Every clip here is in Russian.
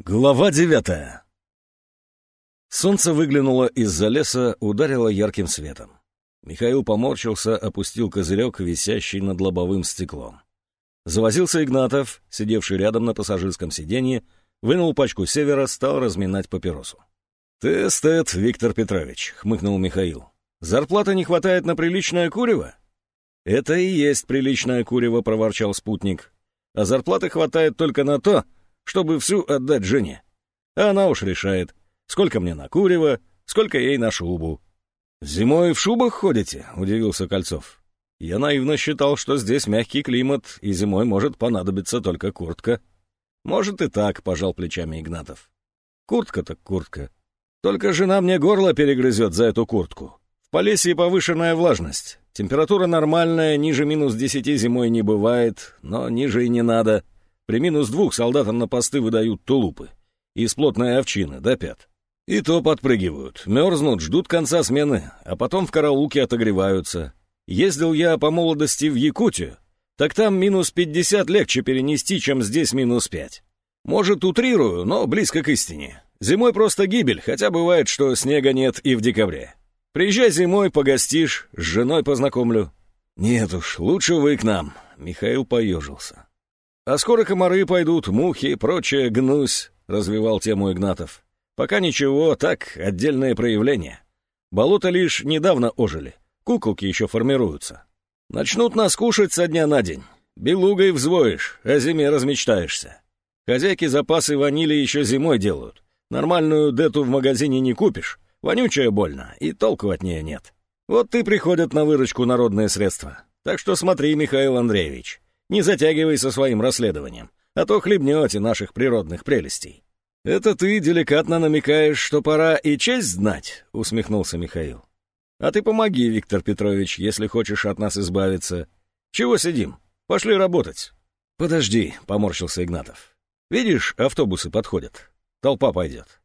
Глава девятая Солнце выглянуло из-за леса, ударило ярким светом. Михаил поморщился, опустил козырек, висящий над лобовым стеклом. Завозился Игнатов, сидевший рядом на пассажирском сиденье, вынул пачку севера, стал разминать папиросу. «Ты эстет, Виктор Петрович», — хмыкнул Михаил. «Зарплаты не хватает на приличное курево?» «Это и есть приличное курево», — проворчал спутник. «А зарплаты хватает только на то, чтобы всю отдать жене. А она уж решает, сколько мне на курево, сколько ей на шубу. «Зимой в шубах ходите?» — удивился Кольцов. «Я наивно считал, что здесь мягкий климат, и зимой может понадобиться только куртка». «Может и так», — пожал плечами Игнатов. «Куртка так куртка. Только жена мне горло перегрызет за эту куртку. В Полесье повышенная влажность. Температура нормальная, ниже минус десяти зимой не бывает, но ниже и не надо. При минус двух солдатам на посты выдают тулупы. Из плотной овчины до пят. И то подпрыгивают, мерзнут, ждут конца смены, а потом в караулке отогреваются. Ездил я по молодости в Якутию, так там минус пятьдесят легче перенести, чем здесь минус пять. Может, утрирую, но близко к истине. Зимой просто гибель, хотя бывает, что снега нет и в декабре. Приезжай зимой, погостишь, с женой познакомлю. Нет уж, лучше вы к нам. Михаил поежился. «А скоро комары пойдут, мухи и прочее гнусь», — развивал тему Игнатов. «Пока ничего, так, отдельное проявление. Болота лишь недавно ожили, куколки еще формируются. Начнут нас кушать со дня на день. Белугой взвоишь, о зиме размечтаешься. Хозяйки запасы ванили еще зимой делают. Нормальную дету в магазине не купишь, вонючая больно, и толку от нее нет. Вот и приходят на выручку народные средства. Так что смотри, Михаил Андреевич, не затягивай со своим расследованием, а то хлебнете наших природных прелестей». «Это ты деликатно намекаешь, что пора и честь знать?» — усмехнулся Михаил. «А ты помоги, Виктор Петрович, если хочешь от нас избавиться. Чего сидим? Пошли работать». «Подожди», — поморщился Игнатов. «Видишь, автобусы подходят. Толпа пойдет».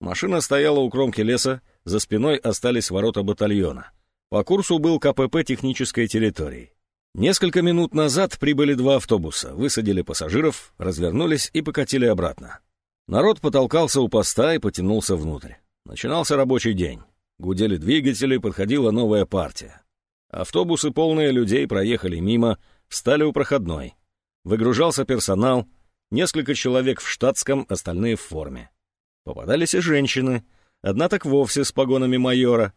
Машина стояла у кромки леса, за спиной остались ворота батальона. По курсу был КПП технической территории. Несколько минут назад прибыли два автобуса, высадили пассажиров, развернулись и покатили обратно. Народ потолкался у поста и потянулся внутрь. Начинался рабочий день. Гудели двигатели, подходила новая партия. Автобусы, полные людей, проехали мимо, встали у проходной. Выгружался персонал, несколько человек в штатском, остальные в форме. Попадались и женщины, одна так вовсе с погонами майора.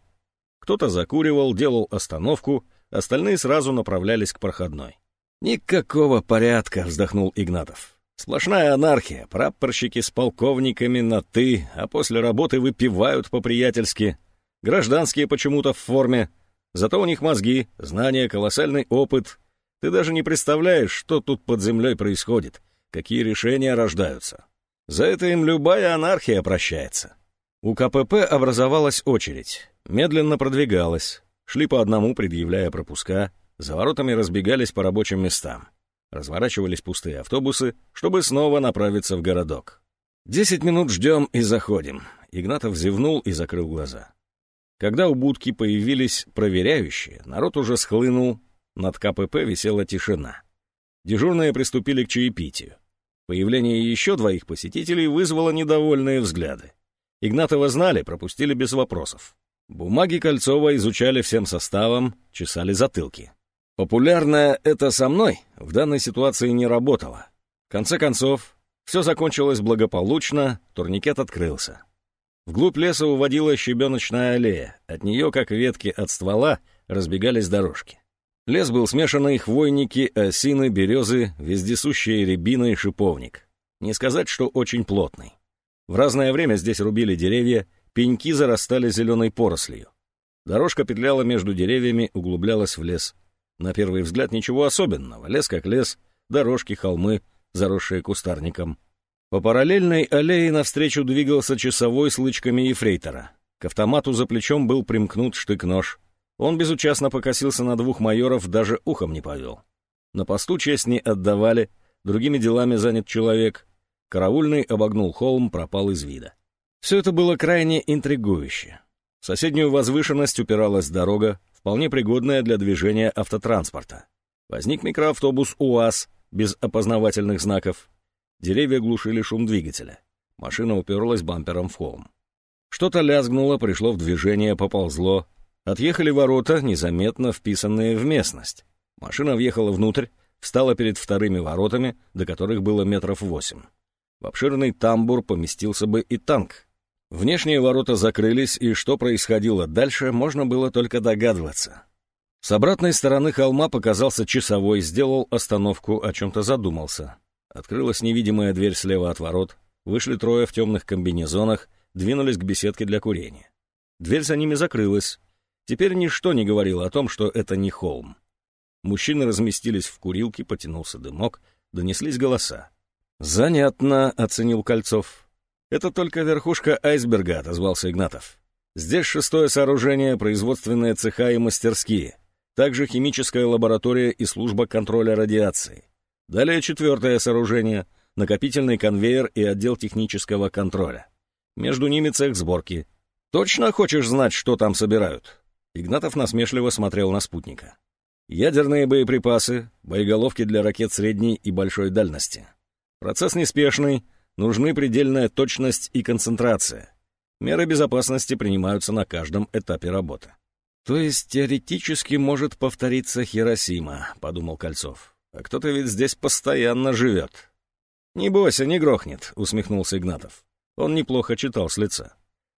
Кто-то закуривал, делал остановку — Остальные сразу направлялись к проходной. «Никакого порядка», — вздохнул Игнатов. «Сплошная анархия. Прапорщики с полковниками на «ты», а после работы выпивают по-приятельски. Гражданские почему-то в форме. Зато у них мозги, знания, колоссальный опыт. Ты даже не представляешь, что тут под землей происходит, какие решения рождаются. За это им любая анархия прощается». У КПП образовалась очередь. Медленно продвигалась. Шли по одному, предъявляя пропуска, за воротами разбегались по рабочим местам. Разворачивались пустые автобусы, чтобы снова направиться в городок. «Десять минут ждем и заходим». Игнатов зевнул и закрыл глаза. Когда у будки появились проверяющие, народ уже схлынул, над КПП висела тишина. Дежурные приступили к чаепитию. Появление еще двоих посетителей вызвало недовольные взгляды. Игнатова знали, пропустили без вопросов. Бумаги Кольцова изучали всем составом, чесали затылки. Популярное «это со мной» в данной ситуации не работало. В конце концов, все закончилось благополучно, турникет открылся. Вглубь леса уводила щебеночная аллея, от нее, как ветки от ствола, разбегались дорожки. Лес был смешанный, хвойники, осины, березы, вездесущие рябина и шиповник. Не сказать, что очень плотный. В разное время здесь рубили деревья, Пеньки зарастали зеленой порослью. Дорожка петляла между деревьями, углублялась в лес. На первый взгляд ничего особенного. Лес как лес, дорожки, холмы, заросшие кустарником. По параллельной аллее навстречу двигался часовой с лычками ефрейтора. К автомату за плечом был примкнут штык-нож. Он безучастно покосился на двух майоров, даже ухом не повел. На посту честь не отдавали, другими делами занят человек. Караульный обогнул холм, пропал из вида. Все это было крайне интригующе. В соседнюю возвышенность упиралась дорога, вполне пригодная для движения автотранспорта. Возник микроавтобус УАЗ без опознавательных знаков. Деревья глушили шум двигателя. Машина уперлась бампером в холм. Что-то лязгнуло, пришло в движение, поползло. Отъехали ворота, незаметно вписанные в местность. Машина въехала внутрь, встала перед вторыми воротами, до которых было метров восемь. В обширный тамбур поместился бы и танк. Внешние ворота закрылись, и что происходило дальше, можно было только догадываться. С обратной стороны холма показался часовой, сделал остановку, о чем-то задумался. Открылась невидимая дверь слева от ворот, вышли трое в темных комбинезонах, двинулись к беседке для курения. Дверь за ними закрылась. Теперь ничто не говорило о том, что это не холм. Мужчины разместились в курилке, потянулся дымок, донеслись голоса. «Занятно», — оценил Кольцов. «Это только верхушка айсберга», — отозвался Игнатов. «Здесь шестое сооружение, производственные цеха и мастерские. Также химическая лаборатория и служба контроля радиации. Далее четвертое сооружение, накопительный конвейер и отдел технического контроля. Между ними цех сборки. Точно хочешь знать, что там собирают?» Игнатов насмешливо смотрел на спутника. «Ядерные боеприпасы, боеголовки для ракет средней и большой дальности». Процесс неспешный, нужны предельная точность и концентрация. Меры безопасности принимаются на каждом этапе работы. То есть теоретически может повториться Хиросима, подумал Кольцов. А кто-то ведь здесь постоянно живет. Не бойся, не грохнет, усмехнулся Игнатов. Он неплохо читал с лица.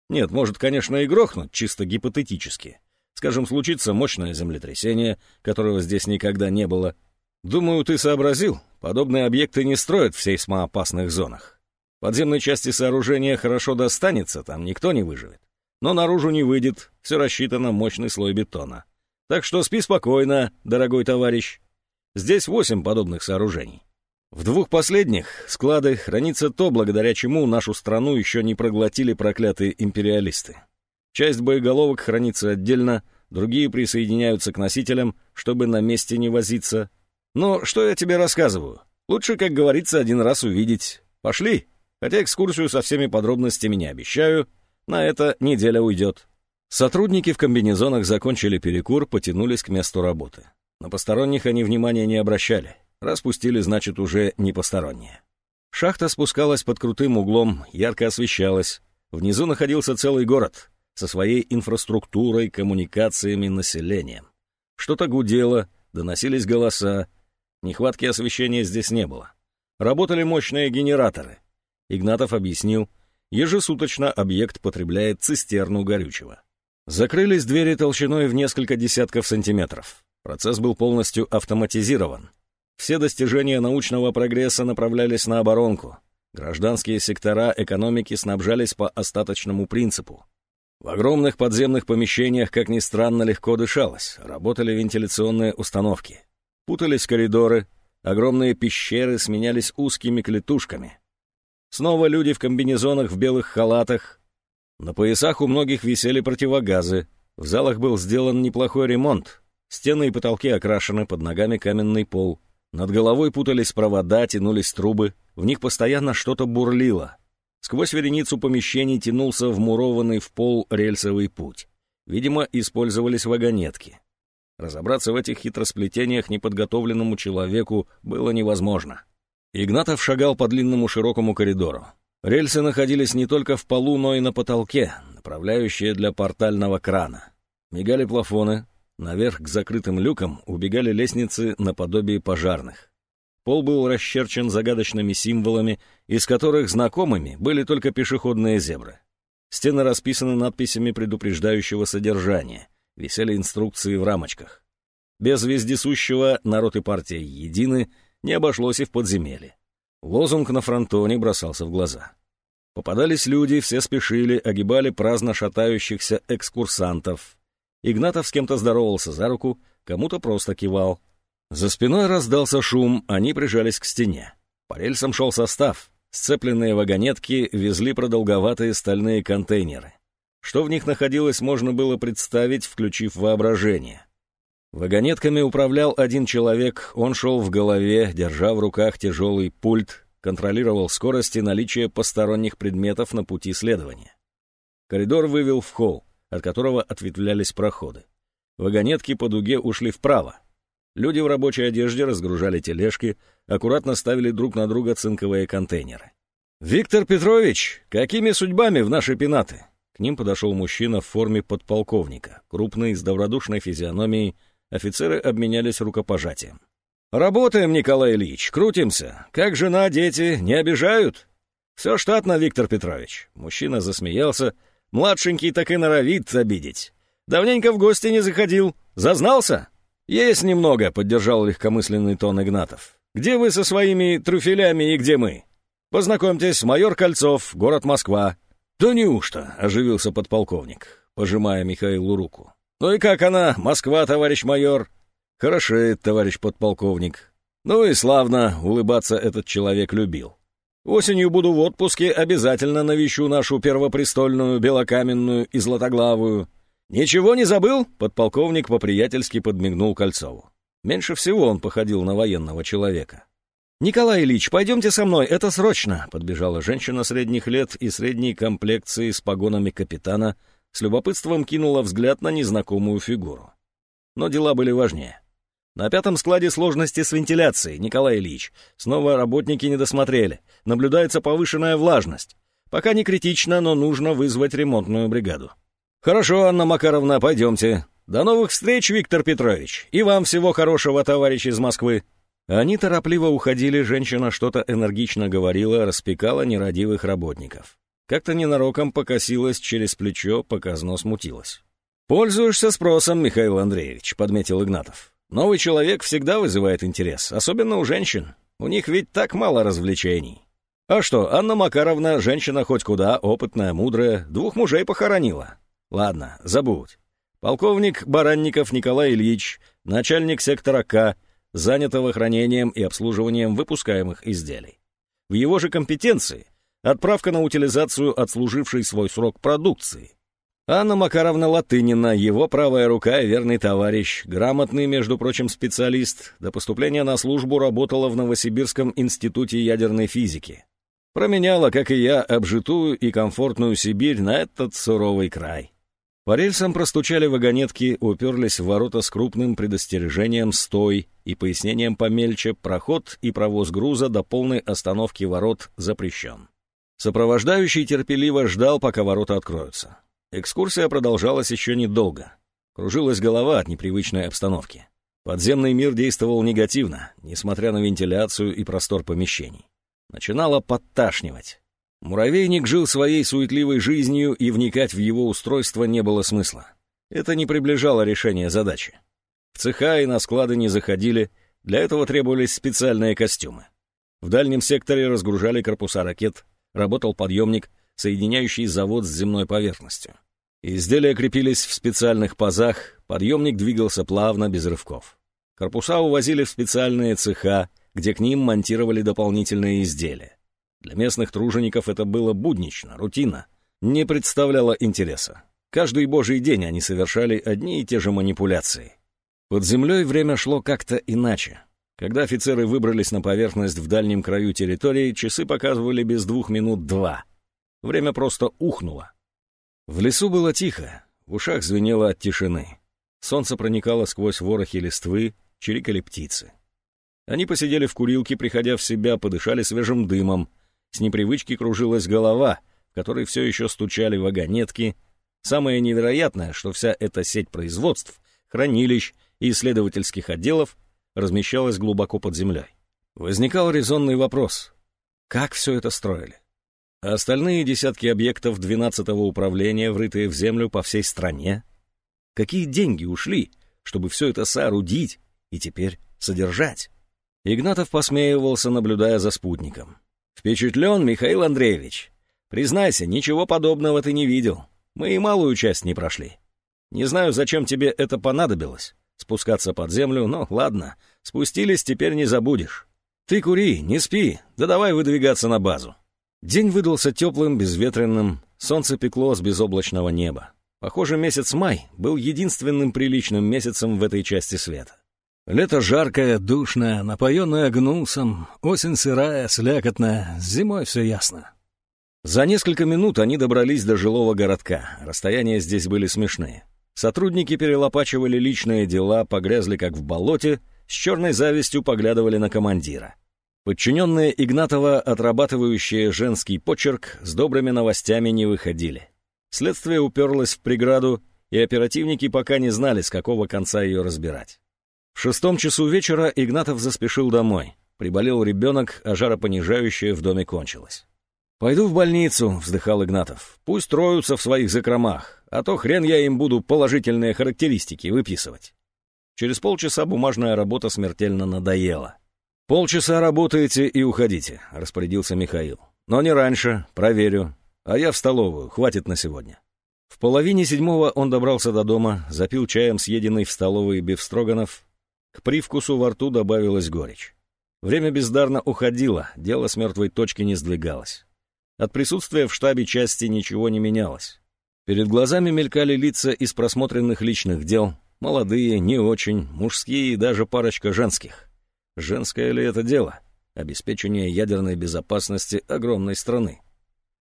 Нет, может, конечно, и грохнуть, чисто гипотетически. Скажем, случится мощное землетрясение, которого здесь никогда не было. Думаю, ты сообразил, Подобные объекты не строят в сейсмоопасных зонах. Подземной части сооружения хорошо достанется, там никто не выживет. Но наружу не выйдет, все рассчитано мощный слой бетона. Так что спи спокойно, дорогой товарищ. Здесь восемь подобных сооружений. В двух последних склады хранится то, благодаря чему нашу страну еще не проглотили проклятые империалисты. Часть боеголовок хранится отдельно, другие присоединяются к носителям, чтобы на месте не возиться, но что я тебе рассказываю? Лучше, как говорится, один раз увидеть. Пошли. Хотя экскурсию со всеми подробностями не обещаю. На это неделя уйдет. Сотрудники в комбинезонах закончили перекур, потянулись к месту работы. На посторонних они внимания не обращали. Распустили, значит, уже не посторонние. Шахта спускалась под крутым углом, ярко освещалась. Внизу находился целый город со своей инфраструктурой, коммуникациями, населением. Что-то гудело, доносились голоса, Нехватки освещения здесь не было. Работали мощные генераторы. Игнатов объяснил, ежесуточно объект потребляет цистерну горючего. Закрылись двери толщиной в несколько десятков сантиметров. Процесс был полностью автоматизирован. Все достижения научного прогресса направлялись на оборонку. Гражданские сектора экономики снабжались по остаточному принципу. В огромных подземных помещениях, как ни странно, легко дышалось, работали вентиляционные установки. Путались коридоры, огромные пещеры сменялись узкими клетушками. Снова люди в комбинезонах в белых халатах. На поясах у многих висели противогазы. В залах был сделан неплохой ремонт. Стены и потолки окрашены, под ногами каменный пол. Над головой путались провода, тянулись трубы. В них постоянно что-то бурлило. Сквозь вереницу помещений тянулся вмурованный в пол рельсовый путь. Видимо, использовались вагонетки. Разобраться в этих хитросплетениях неподготовленному человеку было невозможно. Игнатов шагал по длинному широкому коридору. Рельсы находились не только в полу, но и на потолке, направляющие для портального крана. Мигали плафоны, наверх к закрытым люкам убегали лестницы наподобие пожарных. Пол был расчерчен загадочными символами, из которых знакомыми были только пешеходные зебры. Стены расписаны надписями предупреждающего содержания — висели инструкции в рамочках. Без вездесущего народ и партия едины не обошлось и в подземелье. Лозунг на фронтоне бросался в глаза. Попадались люди, все спешили, огибали праздно шатающихся экскурсантов. Игнатов с кем-то здоровался за руку, кому-то просто кивал. За спиной раздался шум, они прижались к стене. По рельсам шел состав. Сцепленные вагонетки везли продолговатые стальные контейнеры. Что в них находилось, можно было представить, включив воображение. Вагонетками управлял один человек, он шел в голове, держа в руках тяжелый пульт, контролировал скорость и наличие посторонних предметов на пути следования. Коридор вывел в холл, от которого ответвлялись проходы. Вагонетки по дуге ушли вправо. Люди в рабочей одежде разгружали тележки, аккуратно ставили друг на друга цинковые контейнеры. «Виктор Петрович, какими судьбами в наши пенаты?» К ним подошел мужчина в форме подполковника, крупный, с добродушной физиономией. Офицеры обменялись рукопожатием. «Работаем, Николай Ильич, крутимся. Как жена, дети, не обижают?» «Все штатно, Виктор Петрович». Мужчина засмеялся. «Младшенький так и норовит обидеть. Давненько в гости не заходил. Зазнался?» «Есть немного», — поддержал легкомысленный тон Игнатов. «Где вы со своими трюфелями и где мы?» «Познакомьтесь, майор Кольцов, город Москва». «Да неужто?» — оживился подполковник, пожимая Михаилу руку. «Ну и как она, Москва, товарищ майор?» «Хорошеет, товарищ подполковник». «Ну и славно, улыбаться этот человек любил. Осенью буду в отпуске, обязательно навещу нашу первопрестольную, белокаменную и златоглавую. Ничего не забыл?» — подполковник по-приятельски подмигнул Кольцову. Меньше всего он походил на военного человека. «Николай Ильич, пойдемте со мной, это срочно!» — подбежала женщина средних лет и средней комплекции с погонами капитана, с любопытством кинула взгляд на незнакомую фигуру. Но дела были важнее. На пятом складе сложности с вентиляцией, Николай Ильич. Снова работники не досмотрели. Наблюдается повышенная влажность. Пока не критично, но нужно вызвать ремонтную бригаду. Хорошо, Анна Макаровна, пойдемте. До новых встреч, Виктор Петрович. И вам всего хорошего, товарищ из Москвы. Они торопливо уходили, женщина что-то энергично говорила, распекала нерадивых работников. Как-то ненароком покосилась через плечо, показно смутилась. «Пользуешься спросом, Михаил Андреевич», — подметил Игнатов. Новый человек всегда вызывает интерес, особенно у женщин. У них ведь так мало развлечений. А что, Анна Макаровна, женщина хоть куда, опытная, мудрая, двух мужей похоронила. Ладно, забудь. Полковник Баранников Николай Ильич, начальник сектора К, занятого хранением и обслуживанием выпускаемых изделий. В его же компетенции отправка на утилизацию отслужившей свой срок продукции. Анна Макаровна Латынина, его правая рука и верный товарищ, грамотный, между прочим, специалист, до поступления на службу работала в Новосибирском институте ядерной физики. Променяла, как и я, обжитую и комфортную Сибирь на этот суровый край. По рельсам простучали вагонетки, уперлись в ворота с крупным предостережением «стой» и пояснением помельче «проход и провоз груза до полной остановки ворот запрещен». Сопровождающий терпеливо ждал, пока ворота откроются. Экскурсия продолжалась еще недолго. Кружилась голова от непривычной обстановки. Подземный мир действовал негативно, несмотря на вентиляцию и простор помещений. Начинало подташнивать. Муравейник жил своей суетливой жизнью, и вникать в его устройство не было смысла. Это не приближало решения задачи. В цеха и на склады не заходили, для этого требовались специальные костюмы. В дальнем секторе разгружали корпуса ракет, работал подъемник, соединяющий завод с земной поверхностью. Изделия крепились в специальных пазах, подъемник двигался плавно, без рывков. Корпуса увозили в специальные цеха, где к ним монтировали дополнительные изделия. Для местных тружеников это было буднично, рутина, не представляло интереса. Каждый божий день они совершали одни и те же манипуляции. Под землей время шло как-то иначе. Когда офицеры выбрались на поверхность в дальнем краю территории, часы показывали без двух минут два. Время просто ухнуло. В лесу было тихо, в ушах звенело от тишины. Солнце проникало сквозь ворохи листвы, чирикали птицы. Они посидели в курилке, приходя в себя, подышали свежим дымом. С непривычки кружилась голова, в которой все еще стучали вагонетки. Самое невероятное, что вся эта сеть производств, хранилищ и исследовательских отделов размещалась глубоко под землей. Возникал резонный вопрос. Как все это строили? А остальные десятки объектов 12-го управления, врытые в землю по всей стране? Какие деньги ушли, чтобы все это соорудить и теперь содержать? Игнатов посмеивался, наблюдая за спутником. «Впечатлен, Михаил Андреевич? Признайся, ничего подобного ты не видел. Мы и малую часть не прошли. Не знаю, зачем тебе это понадобилось, спускаться под землю, но ладно, спустились, теперь не забудешь. Ты кури, не спи, да давай выдвигаться на базу. День выдался теплым, безветренным, солнце пекло с безоблачного неба. Похоже, месяц май был единственным приличным месяцем в этой части света. Лето жаркое, душное, напоенное гнусом, осень сырая, слякотная, зимой все ясно. За несколько минут они добрались до жилого городка, расстояния здесь были смешные. Сотрудники перелопачивали личные дела, погрязли как в болоте, с черной завистью поглядывали на командира. Подчиненные Игнатова, отрабатывающие женский почерк, с добрыми новостями не выходили. Следствие уперлось в преграду, и оперативники пока не знали, с какого конца ее разбирать. В шестом часу вечера Игнатов заспешил домой. Приболел ребенок, а жаропонижающее в доме кончилось. «Пойду в больницу», — вздыхал Игнатов. «Пусть троются в своих закромах, а то хрен я им буду положительные характеристики выписывать». Через полчаса бумажная работа смертельно надоела. «Полчаса работаете и уходите», — распорядился Михаил. «Но не раньше, проверю. А я в столовую, хватит на сегодня». В половине седьмого он добрался до дома, запил чаем съеденный в столовой бифстроганов. К привкусу во рту добавилась горечь. Время бездарно уходило, дело с мертвой точки не сдвигалось. От присутствия в штабе части ничего не менялось. Перед глазами мелькали лица из просмотренных личных дел, молодые, не очень, мужские и даже парочка женских. Женское ли это дело? Обеспечение ядерной безопасности огромной страны.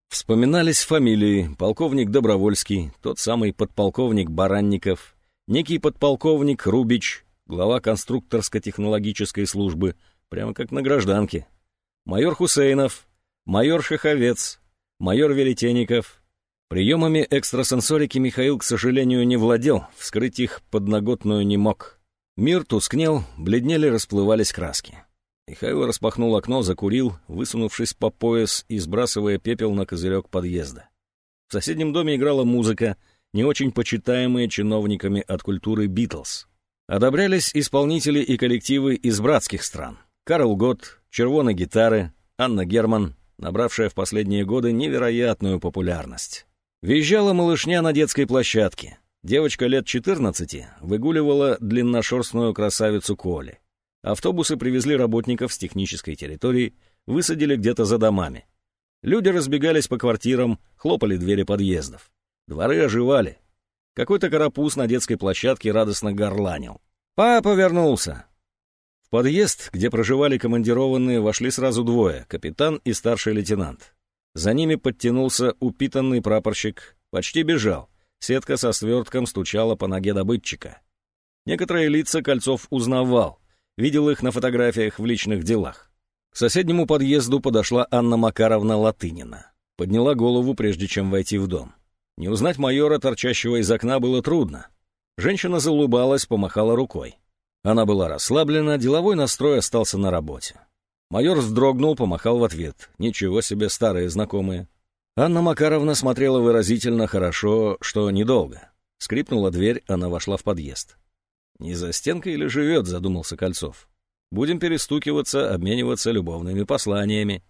Вспоминались фамилии полковник Добровольский, тот самый подполковник Баранников, некий подполковник Рубич, глава конструкторско-технологической службы, прямо как на гражданке, майор Хусейнов, майор Шаховец, майор Веретенников. Приемами экстрасенсорики Михаил, к сожалению, не владел, вскрыть их подноготную не мог. Мир тускнел, бледнели, расплывались краски. Михаил распахнул окно, закурил, высунувшись по пояс и сбрасывая пепел на козырек подъезда. В соседнем доме играла музыка, не очень почитаемые чиновниками от культуры «Битлз». Одобрялись исполнители и коллективы из братских стран. Карл Гот, червоные гитары, Анна Герман, набравшая в последние годы невероятную популярность. Визжала малышня на детской площадке. Девочка лет 14 выгуливала длинношерстную красавицу Коли. Автобусы привезли работников с технической территории, высадили где-то за домами. Люди разбегались по квартирам, хлопали двери подъездов. Дворы оживали. Какой-то карапуз на детской площадке радостно горланил. «Папа вернулся!» В подъезд, где проживали командированные, вошли сразу двое — капитан и старший лейтенант. За ними подтянулся упитанный прапорщик, почти бежал — Сетка со свертком стучала по ноге добытчика. Некоторые лица Кольцов узнавал, видел их на фотографиях в личных делах. К соседнему подъезду подошла Анна Макаровна Латынина. Подняла голову, прежде чем войти в дом. Не узнать майора, торчащего из окна, было трудно. Женщина заулыбалась, помахала рукой. Она была расслаблена, деловой настрой остался на работе. Майор вздрогнул, помахал в ответ. Ничего себе, старые знакомые. Анна Макаровна смотрела выразительно хорошо, что недолго. Скрипнула дверь, она вошла в подъезд. «Не за стенкой или живет?» — задумался Кольцов. «Будем перестукиваться, обмениваться любовными посланиями.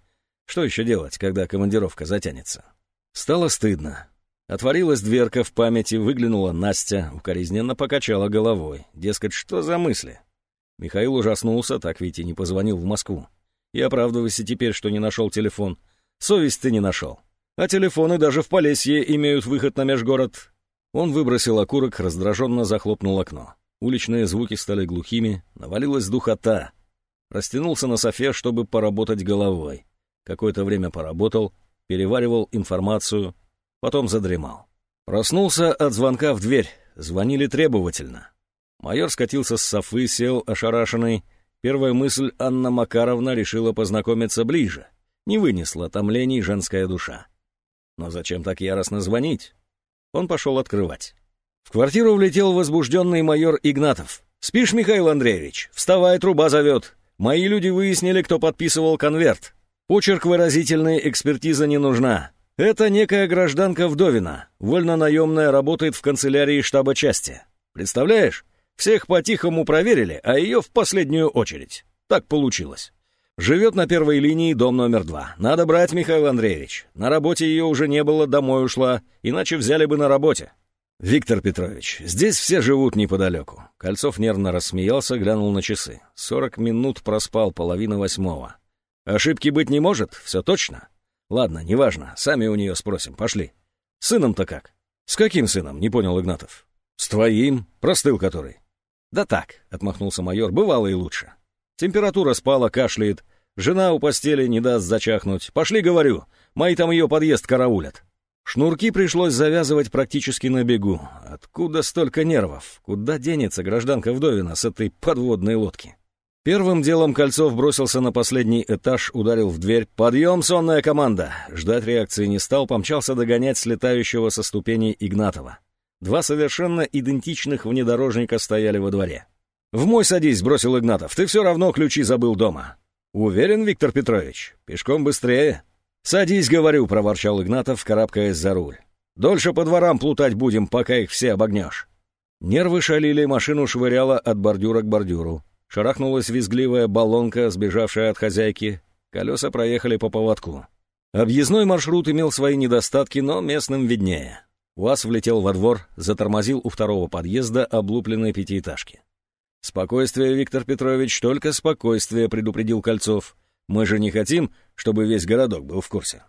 Что еще делать, когда командировка затянется?» Стало стыдно. Отворилась дверка в памяти, выглянула Настя, укоризненно покачала головой. Дескать, что за мысли? Михаил ужаснулся, так ведь и не позвонил в Москву. И оправдывайся теперь, что не нашел телефон. Совесть ты не нашел. А телефоны даже в Полесье имеют выход на межгород. Он выбросил окурок, раздраженно захлопнул окно. Уличные звуки стали глухими, навалилась духота. Растянулся на софе, чтобы поработать головой. Какое-то время поработал, переваривал информацию, потом задремал. Проснулся от звонка в дверь. Звонили требовательно. Майор скатился с софы, сел ошарашенный. Первая мысль Анна Макаровна решила познакомиться ближе. Не вынесла томлений женская душа. Но зачем так яростно звонить? Он пошел открывать. В квартиру влетел возбужденный майор Игнатов. «Спишь, Михаил Андреевич? Вставай, труба зовет. Мои люди выяснили, кто подписывал конверт. Почерк выразительный, экспертиза не нужна. Это некая гражданка Вдовина, вольно-наемная, работает в канцелярии штаба части. Представляешь? Всех по-тихому проверили, а ее в последнюю очередь. Так получилось. Живет на первой линии, дом номер два. Надо брать, Михаил Андреевич. На работе ее уже не было, домой ушла, иначе взяли бы на работе. Виктор Петрович, здесь все живут неподалеку. Кольцов нервно рассмеялся, глянул на часы. Сорок минут проспал, половина восьмого. Ошибки быть не может, все точно? Ладно, неважно, сами у нее спросим, пошли. Сыном-то как? С каким сыном, не понял Игнатов. С твоим, простыл который. Да так, отмахнулся майор, бывало и лучше. Температура спала, кашляет. Жена у постели не даст зачахнуть. Пошли, говорю, мои там ее подъезд караулят. Шнурки пришлось завязывать практически на бегу. Откуда столько нервов? Куда денется гражданка Вдовина с этой подводной лодки? Первым делом Кольцов бросился на последний этаж, ударил в дверь. «Подъем, сонная команда!» Ждать реакции не стал, помчался догонять слетающего со ступеней Игнатова. Два совершенно идентичных внедорожника стояли во дворе. «В мой садись», — бросил Игнатов. «Ты все равно ключи забыл дома». «Уверен, Виктор Петрович? Пешком быстрее». «Садись, говорю», — проворчал Игнатов, карабкаясь за руль. «Дольше по дворам плутать будем, пока их все обогнешь». Нервы шалили, машину швыряло от бордюра к бордюру. Шарахнулась визгливая баллонка, сбежавшая от хозяйки. Колеса проехали по поводку. Объездной маршрут имел свои недостатки, но местным виднее. УАЗ влетел во двор, затормозил у второго подъезда облупленной пятиэтажки. «Спокойствие, Виктор Петрович, только спокойствие», — предупредил Кольцов. «Мы же не хотим, чтобы весь городок был в курсе».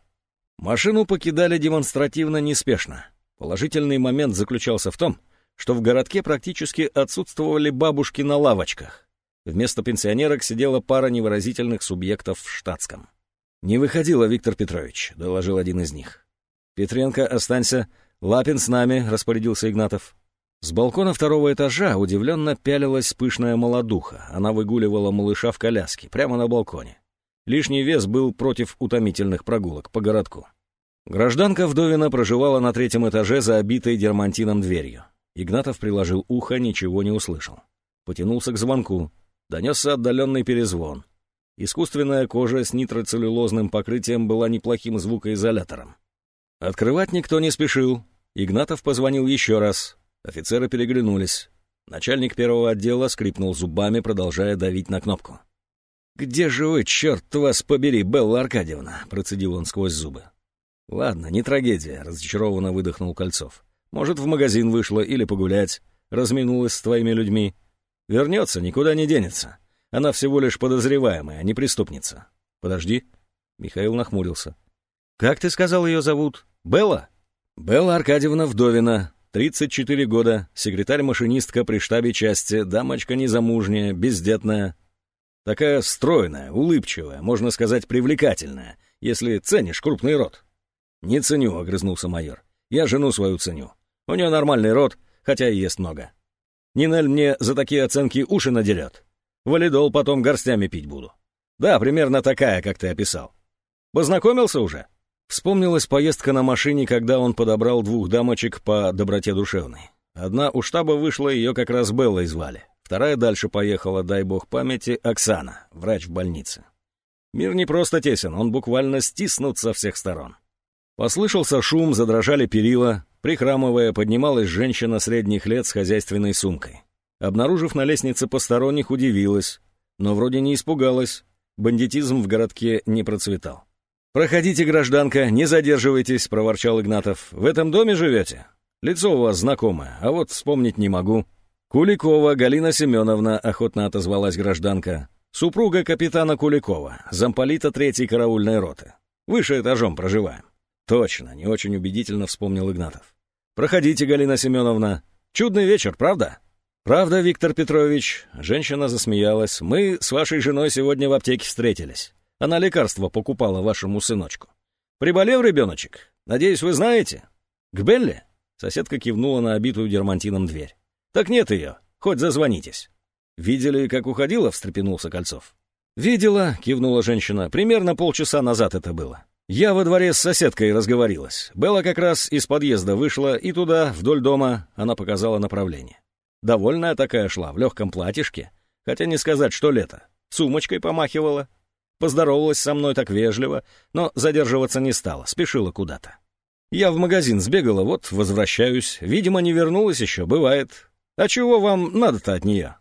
Машину покидали демонстративно неспешно. Положительный момент заключался в том, что в городке практически отсутствовали бабушки на лавочках. Вместо пенсионерок сидела пара невыразительных субъектов в штатском. «Не выходила, Виктор Петрович», — доложил один из них. «Петренко, останься. Лапин с нами», — распорядился Игнатов. С балкона второго этажа удивленно пялилась пышная молодуха. Она выгуливала малыша в коляске, прямо на балконе. Лишний вес был против утомительных прогулок по городку. Гражданка Вдовина проживала на третьем этаже за обитой дермантином дверью. Игнатов приложил ухо, ничего не услышал. Потянулся к звонку. Донесся отдаленный перезвон. Искусственная кожа с нитроцеллюлозным покрытием была неплохим звукоизолятором. Открывать никто не спешил. Игнатов позвонил еще раз. Офицеры переглянулись. Начальник первого отдела скрипнул зубами, продолжая давить на кнопку. «Где же вы, черт вас побери, Белла Аркадьевна?» — процедил он сквозь зубы. «Ладно, не трагедия», — разочарованно выдохнул Кольцов. «Может, в магазин вышла или погулять, разминулась с твоими людьми. Вернется, никуда не денется. Она всего лишь подозреваемая, а не преступница. Подожди. Михаил нахмурился. Как ты сказал ее зовут? Белла? Белла Аркадьевна Вдовина, 34 года, секретарь-машинистка при штабе части, дамочка незамужняя, бездетная. Такая стройная, улыбчивая, можно сказать, привлекательная, если ценишь крупный род. «Не ценю», — огрызнулся майор. «Я жену свою ценю. У нее нормальный род, хотя и ест много. Нинель мне за такие оценки уши надерет. Валидол потом горстями пить буду. Да, примерно такая, как ты описал. Познакомился уже?» Вспомнилась поездка на машине, когда он подобрал двух дамочек по доброте душевной. Одна у штаба вышла, ее как раз Беллой звали. Вторая дальше поехала, дай бог памяти, Оксана, врач в больнице. Мир не просто тесен, он буквально стиснут со всех сторон. Послышался шум, задрожали перила, Прихрамывая, поднималась женщина средних лет с хозяйственной сумкой. Обнаружив на лестнице посторонних, удивилась, но вроде не испугалась. Бандитизм в городке не процветал. «Проходите, гражданка, не задерживайтесь», — проворчал Игнатов. «В этом доме живете? Лицо у вас знакомое, а вот вспомнить не могу». «Куликова Галина Семеновна», — охотно отозвалась гражданка. «Супруга капитана Куликова, замполита третьей караульной роты. Выше этажом проживаем». «Точно», — не очень убедительно вспомнил Игнатов. «Проходите, Галина Семеновна. Чудный вечер, правда?» «Правда, Виктор Петрович?» Женщина засмеялась. «Мы с вашей женой сегодня в аптеке встретились. Она лекарство покупала вашему сыночку. Приболел ребеночек? Надеюсь, вы знаете?» «К Белле?» Соседка кивнула на обитую дермантином дверь. «Так нет ее. Хоть зазвонитесь». «Видели, как уходила?» — встрепенулся Кольцов. «Видела», — кивнула женщина. «Примерно полчаса назад это было. Я во дворе с соседкой разговорилась. Белла как раз из подъезда вышла, и туда, вдоль дома, она показала направление. Довольная такая шла, в легком платьишке, хотя не сказать, что лето. Сумочкой помахивала. Поздоровалась со мной так вежливо, но задерживаться не стала, спешила куда-то. Я в магазин сбегала, вот, возвращаюсь. Видимо, не вернулась еще, бывает. А чего вам надо-то от нее?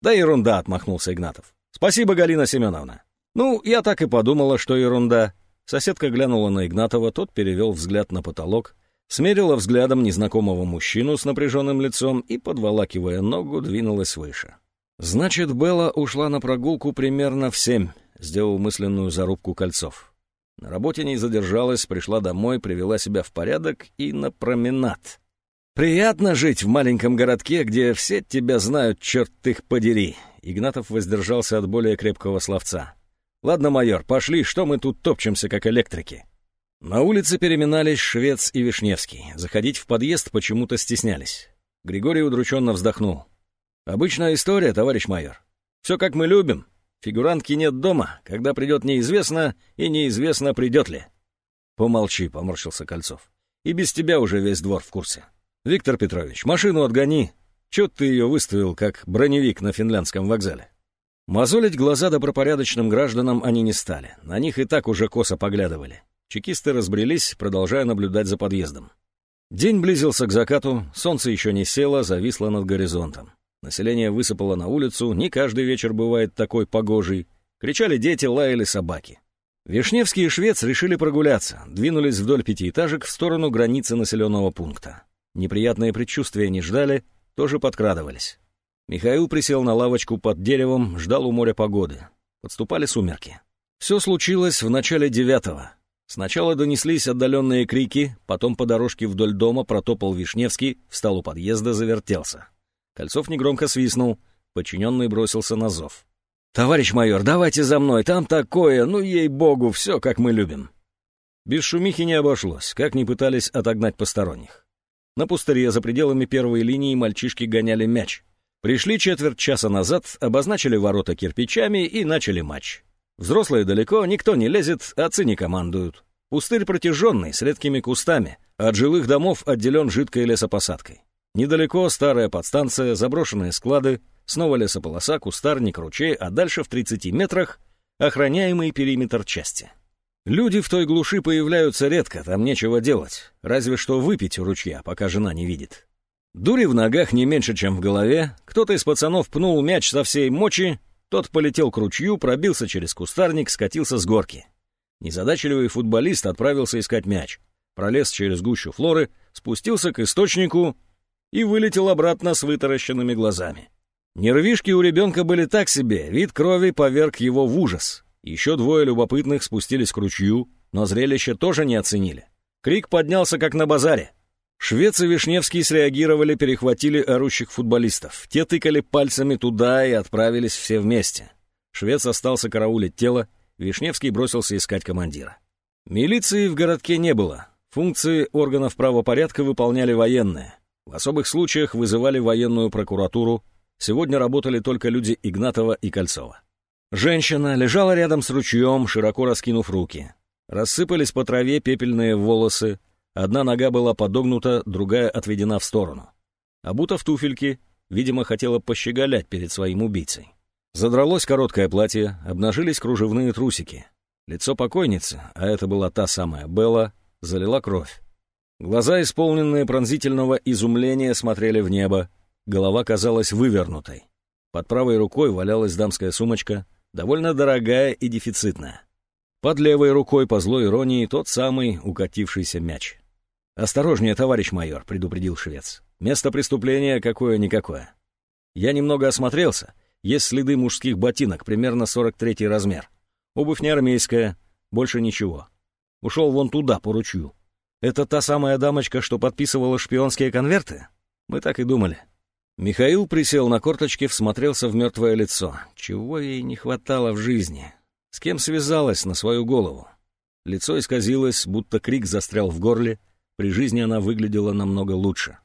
Да ерунда, отмахнулся Игнатов. Спасибо, Галина Семеновна. Ну, я так и подумала, что ерунда. Соседка глянула на Игнатова, тот перевел взгляд на потолок, смерила взглядом незнакомого мужчину с напряженным лицом и, подволакивая ногу, двинулась выше. «Значит, Белла ушла на прогулку примерно в семь», — сделал мысленную зарубку кольцов. На работе не задержалась, пришла домой, привела себя в порядок и на променад. «Приятно жить в маленьком городке, где все тебя знают, черт их подери!» Игнатов воздержался от более крепкого словца. «Ладно, майор, пошли, что мы тут топчемся, как электрики?» На улице переминались Швец и Вишневский. Заходить в подъезд почему-то стеснялись. Григорий удрученно вздохнул. «Обычная история, товарищ майор. Все как мы любим. Фигурантки нет дома, когда придет неизвестно, и неизвестно, придет ли. Помолчи, поморщился Кольцов. И без тебя уже весь двор в курсе. Виктор Петрович, машину отгони. Чё ты ее выставил, как броневик на финляндском вокзале? Мозолить глаза добропорядочным гражданам они не стали. На них и так уже косо поглядывали. Чекисты разбрелись, продолжая наблюдать за подъездом. День близился к закату, солнце еще не село, зависло над горизонтом. Население высыпало на улицу, не каждый вечер бывает такой погожий. Кричали дети, лаяли собаки. Вишневский и швец решили прогуляться, двинулись вдоль пятиэтажек в сторону границы населенного пункта. Неприятные предчувствия не ждали, тоже подкрадывались. Михаил присел на лавочку под деревом, ждал у моря погоды. Подступали сумерки. Все случилось в начале девятого. Сначала донеслись отдаленные крики, потом по дорожке вдоль дома протопал Вишневский, встал у подъезда, завертелся. Кольцов негромко свистнул, подчиненный бросился на зов. «Товарищ майор, давайте за мной, там такое, ну ей-богу, все как мы любим». Без шумихи не обошлось, как ни пытались отогнать посторонних. На пустыре за пределами первой линии мальчишки гоняли мяч. Пришли четверть часа назад, обозначили ворота кирпичами и начали матч. Взрослые далеко, никто не лезет, отцы не командуют. Пустырь протяженный, с редкими кустами. От жилых домов отделен жидкой лесопосадкой. Недалеко старая подстанция, заброшенные склады, снова лесополоса, кустарник, ручей, а дальше в 30 метрах охраняемый периметр части. Люди в той глуши появляются редко, там нечего делать, разве что выпить у ручья, пока жена не видит. Дури в ногах не меньше, чем в голове, кто-то из пацанов пнул мяч со всей мочи, тот полетел к ручью, пробился через кустарник, скатился с горки. Незадачливый футболист отправился искать мяч, пролез через гущу флоры, спустился к источнику и вылетел обратно с вытаращенными глазами. Нервишки у ребенка были так себе, вид крови поверг его в ужас. Еще двое любопытных спустились к ручью, но зрелище тоже не оценили. Крик поднялся, как на базаре. Швец и Вишневский среагировали, перехватили орущих футболистов. Те тыкали пальцами туда и отправились все вместе. Швец остался караулить тело, Вишневский бросился искать командира. Милиции в городке не было. Функции органов правопорядка выполняли военные. В особых случаях вызывали военную прокуратуру. Сегодня работали только люди Игнатова и Кольцова. Женщина лежала рядом с ручьем, широко раскинув руки. Рассыпались по траве пепельные волосы, Одна нога была подогнута, другая отведена в сторону. Обута в туфельки, видимо, хотела пощеголять перед своим убийцей. Задралось короткое платье, обнажились кружевные трусики. Лицо покойницы, а это была та самая Белла, залила кровь. Глаза, исполненные пронзительного изумления, смотрели в небо. Голова казалась вывернутой. Под правой рукой валялась дамская сумочка, довольно дорогая и дефицитная. Под левой рукой, по злой иронии, тот самый укатившийся мяч. «Осторожнее, товарищ майор», — предупредил швец. «Место преступления какое-никакое». Я немного осмотрелся. Есть следы мужских ботинок, примерно 43 размер. Обувь не армейская, больше ничего. Ушел вон туда, по ручью. Это та самая дамочка, что подписывала шпионские конверты? Мы так и думали. Михаил присел на корточки, всмотрелся в мертвое лицо. Чего ей не хватало в жизни? С кем связалась на свою голову? Лицо исказилось, будто крик застрял в горле, при жизни она выглядела намного лучше.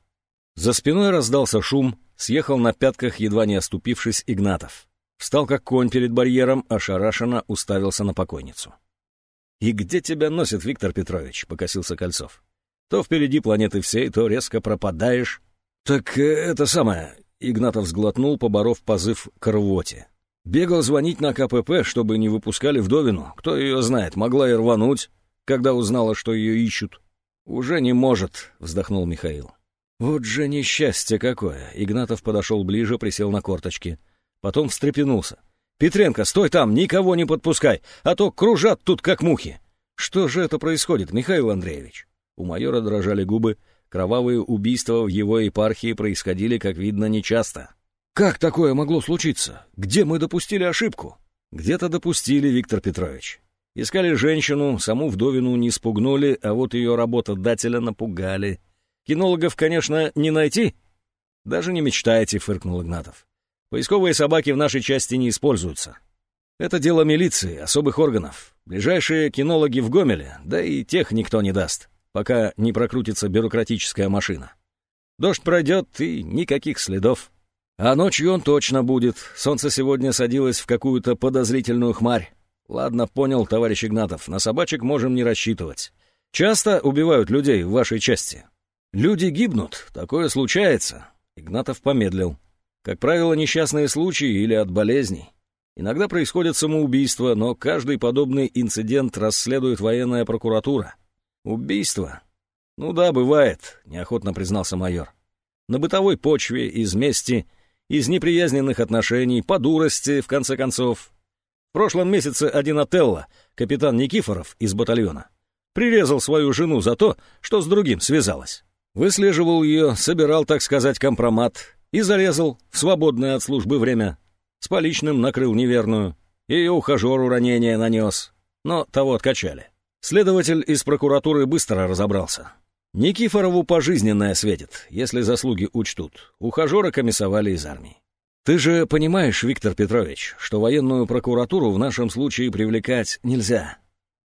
За спиной раздался шум, съехал на пятках, едва не оступившись, Игнатов. Встал как конь перед барьером, ошарашенно уставился на покойницу. «И где тебя носит, Виктор Петрович?» — покосился Кольцов. «То впереди планеты всей, то резко пропадаешь». «Так э, это самое...» — Игнатов сглотнул, поборов позыв к рвоте. «Бегал звонить на КПП, чтобы не выпускали вдовину. Кто ее знает, могла и рвануть, когда узнала, что ее ищут». «Уже не может», — вздохнул Михаил. «Вот же несчастье какое!» Игнатов подошел ближе, присел на корточки. Потом встрепенулся. «Петренко, стой там, никого не подпускай, а то кружат тут как мухи!» «Что же это происходит, Михаил Андреевич?» У майора дрожали губы. Кровавые убийства в его епархии происходили, как видно, нечасто. «Как такое могло случиться? Где мы допустили ошибку?» «Где-то допустили, Виктор Петрович. Искали женщину, саму вдовину не спугнули, а вот ее работодателя напугали. Кинологов, конечно, не найти. Даже не мечтайте, фыркнул Игнатов. Поисковые собаки в нашей части не используются. Это дело милиции, особых органов. Ближайшие кинологи в Гомеле, да и тех никто не даст, пока не прокрутится бюрократическая машина. Дождь пройдет, и никаких следов. А ночью он точно будет. Солнце сегодня садилось в какую-то подозрительную хмарь. Ладно, понял, товарищ Игнатов, на собачек можем не рассчитывать. Часто убивают людей в вашей части. Люди гибнут, такое случается. Игнатов помедлил. Как правило, несчастные случаи или от болезней. Иногда происходят самоубийства, но каждый подобный инцидент расследует военная прокуратура. Убийство? Ну да, бывает, неохотно признался майор. На бытовой почве, из мести — из неприязненных отношений, по дурости, в конце концов. В прошлом месяце один Отелло, капитан Никифоров из батальона, прирезал свою жену за то, что с другим связалась. Выслеживал ее, собирал, так сказать, компромат и зарезал в свободное от службы время. С поличным накрыл неверную. Ее ухажеру ранение нанес. Но того откачали. Следователь из прокуратуры быстро разобрался. Никифорову пожизненное светит, если заслуги учтут. Ухажера комиссовали из армии. Ты же понимаешь, Виктор Петрович, что военную прокуратуру в нашем случае привлекать нельзя.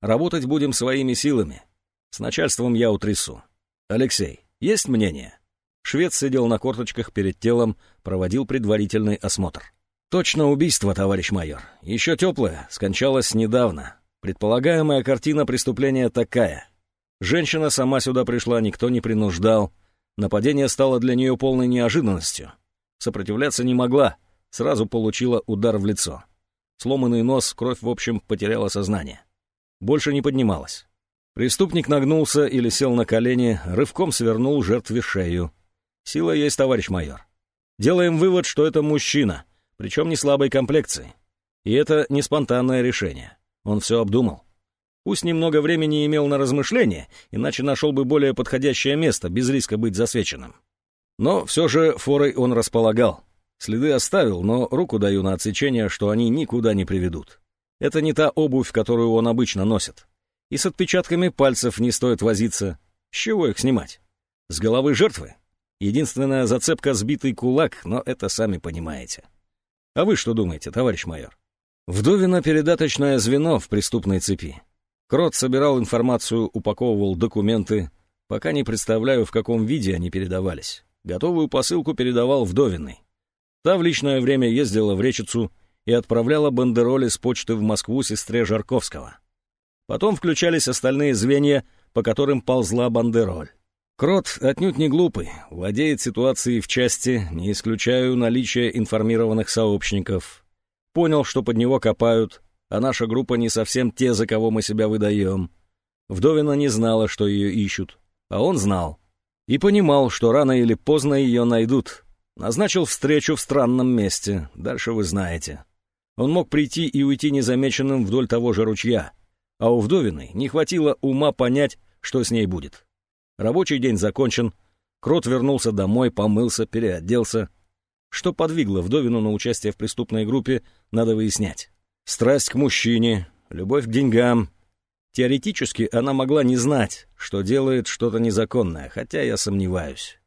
Работать будем своими силами. С начальством я утрясу. Алексей, есть мнение? Швед сидел на корточках перед телом, проводил предварительный осмотр. Точно убийство, товарищ майор. Еще теплое, скончалось недавно. Предполагаемая картина преступления такая — Женщина сама сюда пришла, никто не принуждал. Нападение стало для нее полной неожиданностью. Сопротивляться не могла, сразу получила удар в лицо. Сломанный нос, кровь, в общем, потеряла сознание. Больше не поднималась. Преступник нагнулся или сел на колени, рывком свернул жертве шею. Сила есть, товарищ майор. Делаем вывод, что это мужчина, причем не слабой комплекции. И это не спонтанное решение. Он все обдумал. Пусть немного времени имел на размышления, иначе нашел бы более подходящее место, без риска быть засвеченным. Но все же форой он располагал. Следы оставил, но руку даю на отсечение, что они никуда не приведут. Это не та обувь, которую он обычно носит. И с отпечатками пальцев не стоит возиться. С чего их снимать? С головы жертвы? Единственная зацепка — сбитый кулак, но это сами понимаете. А вы что думаете, товарищ майор? Вдовина передаточное звено в преступной цепи. Крот собирал информацию, упаковывал документы. Пока не представляю, в каком виде они передавались. Готовую посылку передавал вдовиной. Та в личное время ездила в Речицу и отправляла бандероли с почты в Москву сестре Жарковского. Потом включались остальные звенья, по которым ползла бандероль. Крот отнюдь не глупый, владеет ситуацией в части, не исключаю наличие информированных сообщников. Понял, что под него копают, а наша группа не совсем те, за кого мы себя выдаем. Вдовина не знала, что ее ищут, а он знал. И понимал, что рано или поздно ее найдут. Назначил встречу в странном месте, дальше вы знаете. Он мог прийти и уйти незамеченным вдоль того же ручья, а у Вдовиной не хватило ума понять, что с ней будет. Рабочий день закончен, Крот вернулся домой, помылся, переоделся. Что подвигло Вдовину на участие в преступной группе, надо выяснять. Страсть к мужчине, любовь к деньгам. Теоретически она могла не знать, что делает что-то незаконное, хотя я сомневаюсь.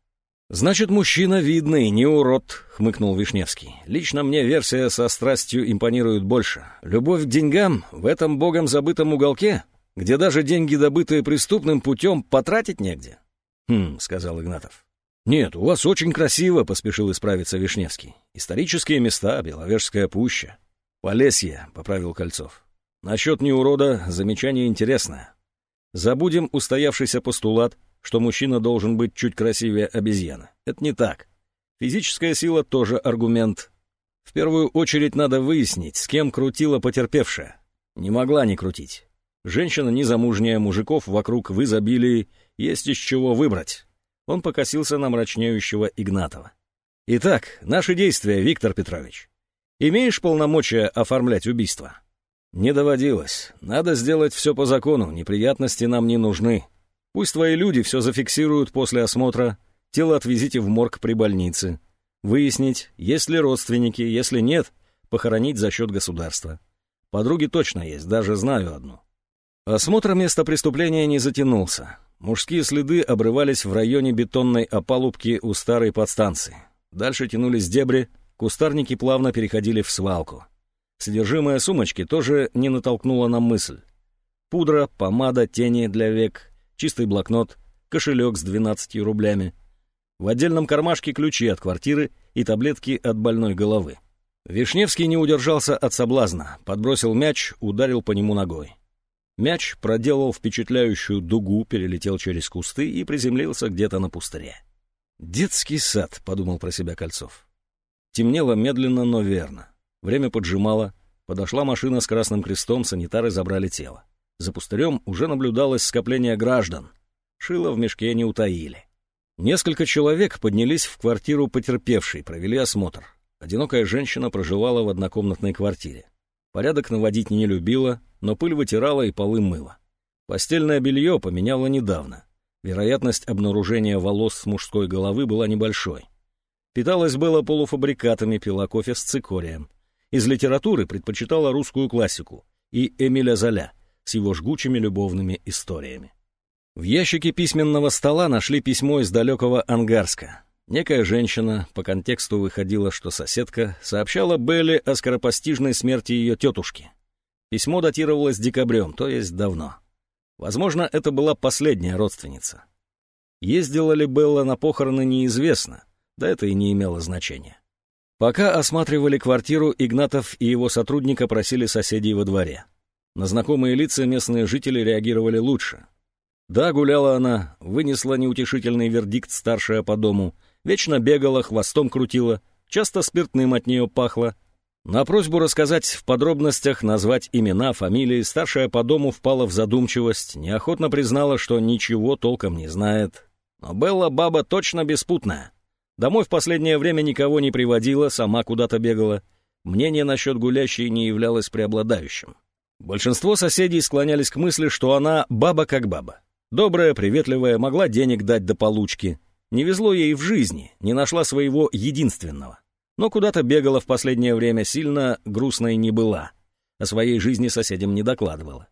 «Значит, мужчина видный, не урод», — хмыкнул Вишневский. «Лично мне версия со страстью импонирует больше. Любовь к деньгам в этом богом забытом уголке, где даже деньги, добытые преступным путем, потратить негде». «Хм», — сказал Игнатов. «Нет, у вас очень красиво», — поспешил исправиться Вишневский. «Исторические места, Беловежская пуща. «Полесье», — поправил Кольцов. «Насчет неурода замечание интересное. Забудем устоявшийся постулат, что мужчина должен быть чуть красивее обезьяны. Это не так. Физическая сила тоже аргумент. В первую очередь надо выяснить, с кем крутила потерпевшая. Не могла не крутить. Женщина незамужняя, мужиков вокруг в изобилии, есть из чего выбрать. Он покосился на мрачнеющего Игнатова. Итак, наши действия, Виктор Петрович. Имеешь полномочия оформлять убийство?» «Не доводилось. Надо сделать все по закону, неприятности нам не нужны. Пусть твои люди все зафиксируют после осмотра, тело отвезите в морг при больнице. Выяснить, есть ли родственники, если нет, похоронить за счет государства. Подруги точно есть, даже знаю одну». Осмотр места преступления не затянулся. Мужские следы обрывались в районе бетонной опалубки у старой подстанции. Дальше тянулись дебри, Кустарники плавно переходили в свалку. Содержимое сумочки тоже не натолкнуло на мысль. Пудра, помада, тени для век, чистый блокнот, кошелек с 12 рублями. В отдельном кармашке ключи от квартиры и таблетки от больной головы. Вишневский не удержался от соблазна, подбросил мяч, ударил по нему ногой. Мяч проделал впечатляющую дугу, перелетел через кусты и приземлился где-то на пустыре. «Детский сад», — подумал про себя Кольцов. Темнело медленно, но верно. Время поджимало. Подошла машина с красным крестом, санитары забрали тело. За пустырем уже наблюдалось скопление граждан. Шило в мешке не утаили. Несколько человек поднялись в квартиру потерпевшей, провели осмотр. Одинокая женщина проживала в однокомнатной квартире. Порядок наводить не любила, но пыль вытирала и полы мыла. Постельное белье поменяла недавно. Вероятность обнаружения волос с мужской головы была небольшой. Питалась было полуфабрикатами, пила кофе с цикорием. Из литературы предпочитала русскую классику и Эмиля Золя с его жгучими любовными историями. В ящике письменного стола нашли письмо из далекого Ангарска. Некая женщина, по контексту выходила, что соседка, сообщала Белли о скоропостижной смерти ее тетушки. Письмо датировалось декабрем, то есть давно. Возможно, это была последняя родственница. Ездила ли Белла на похороны, неизвестно, да это и не имело значения. Пока осматривали квартиру, Игнатов и его сотрудника просили соседей во дворе. На знакомые лица местные жители реагировали лучше. Да, гуляла она, вынесла неутешительный вердикт старшая по дому, вечно бегала, хвостом крутила, часто спиртным от нее пахло. На просьбу рассказать в подробностях, назвать имена, фамилии, старшая по дому впала в задумчивость, неохотно признала, что ничего толком не знает. Но Белла баба точно беспутная. Домой в последнее время никого не приводила, сама куда-то бегала. Мнение насчет гулящей не являлось преобладающим. Большинство соседей склонялись к мысли, что она баба как баба. Добрая, приветливая, могла денег дать до получки. Не везло ей в жизни, не нашла своего единственного. Но куда-то бегала в последнее время, сильно грустной не была. О своей жизни соседям не докладывала.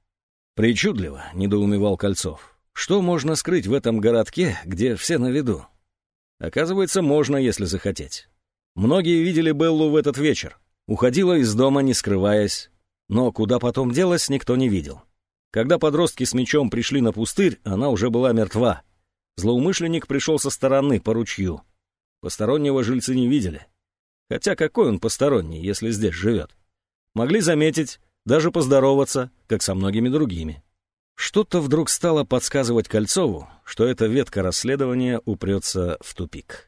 «Причудливо», — недоумевал Кольцов. «Что можно скрыть в этом городке, где все на виду?» Оказывается, можно, если захотеть. Многие видели Беллу в этот вечер. Уходила из дома, не скрываясь. Но куда потом делась, никто не видел. Когда подростки с мечом пришли на пустырь, она уже была мертва. Злоумышленник пришел со стороны, по ручью. Постороннего жильцы не видели. Хотя какой он посторонний, если здесь живет? Могли заметить, даже поздороваться, как со многими другими. Что-то вдруг стало подсказывать Кольцову, что эта ветка расследования упрется в тупик.